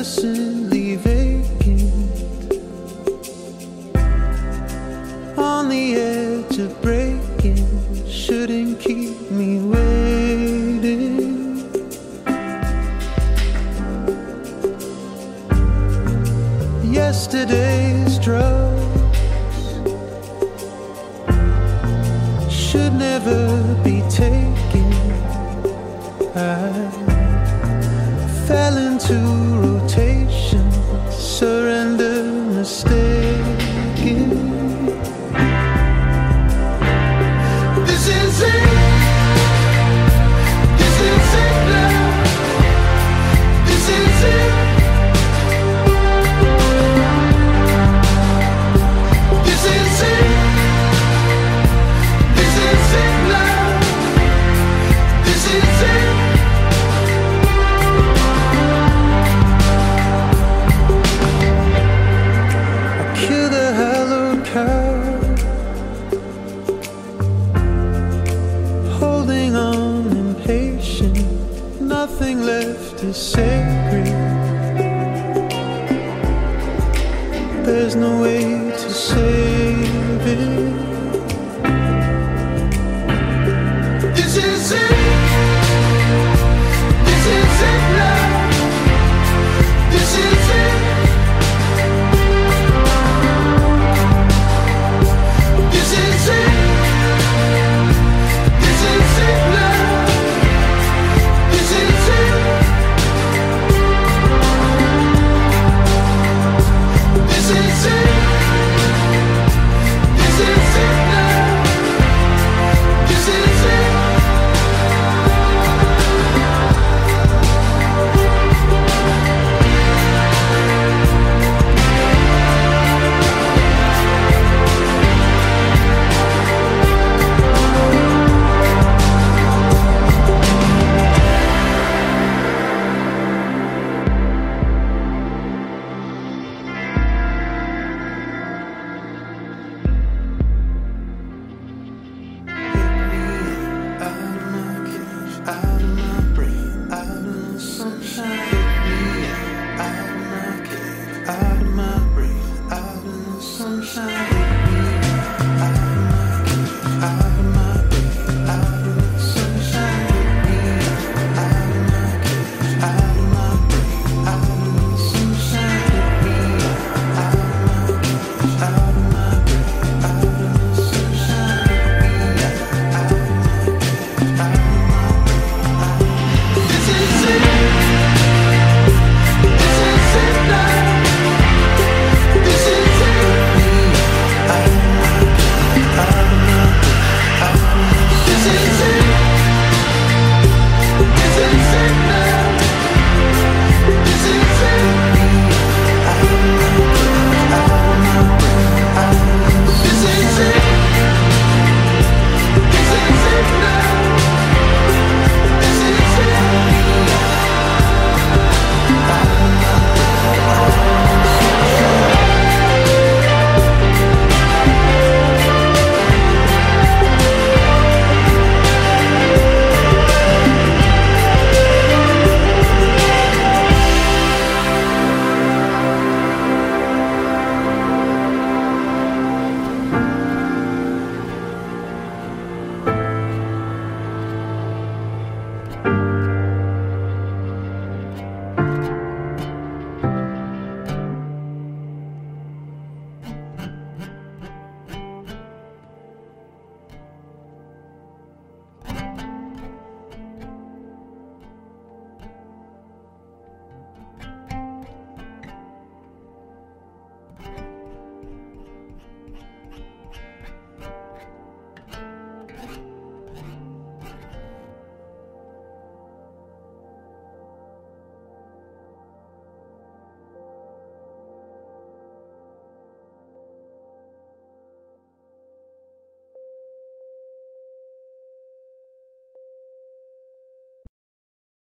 innocently vacant. On the edge of breaking shouldn't keep me waiting. Yesterday's drugs should never be taken. I fell into rotation, surrender mistaken. Nothing left is sacred. There's no way to save it.